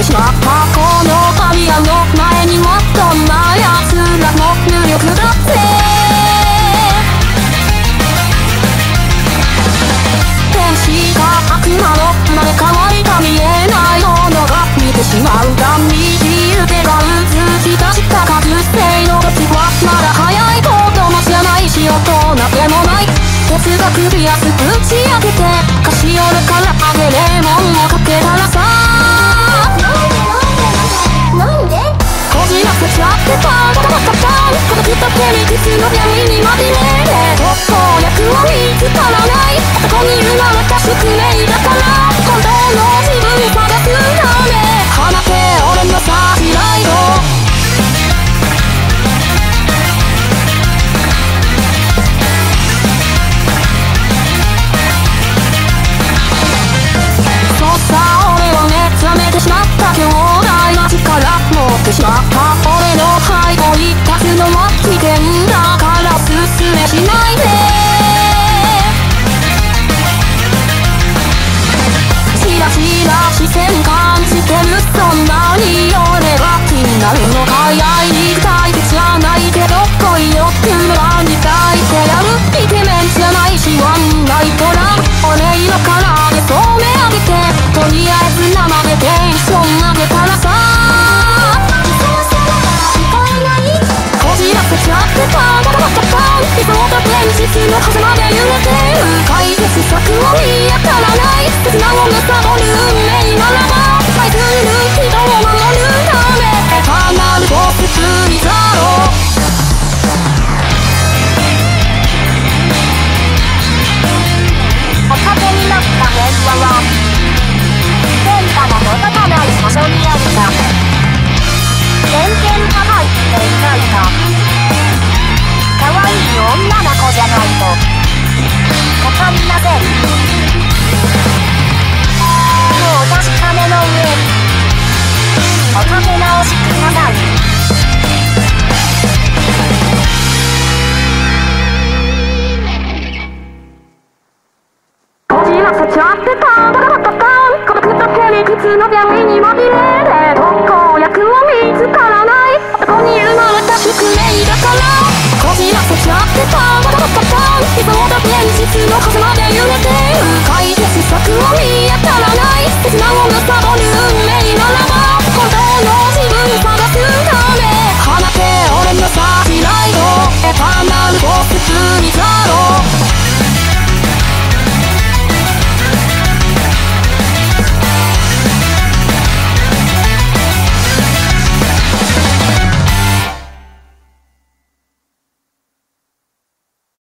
ってしまったこの神谷の前にはどんな奴らも無力だって天使か悪魔の生まれ変わりか見えないものが見てしまうが右腕がうずき出した覚醒の時はまだ早いことも知らないし大人でもない哲学ビアスぶち上げてカシオレからちゃってたたまたたこのきっと手に靴の闇にまみれて特効薬を見つからない。ここに生まれた宿命だから。危険だから進めしないで。チラチラ視線感じてるそんなと現実の狭間で揺れてる。解決策を見当たらない切なを貪る運命ならしくださいこじらせちゃってたたたたた孤独と手に靴の闇にまみれてい男に生まれた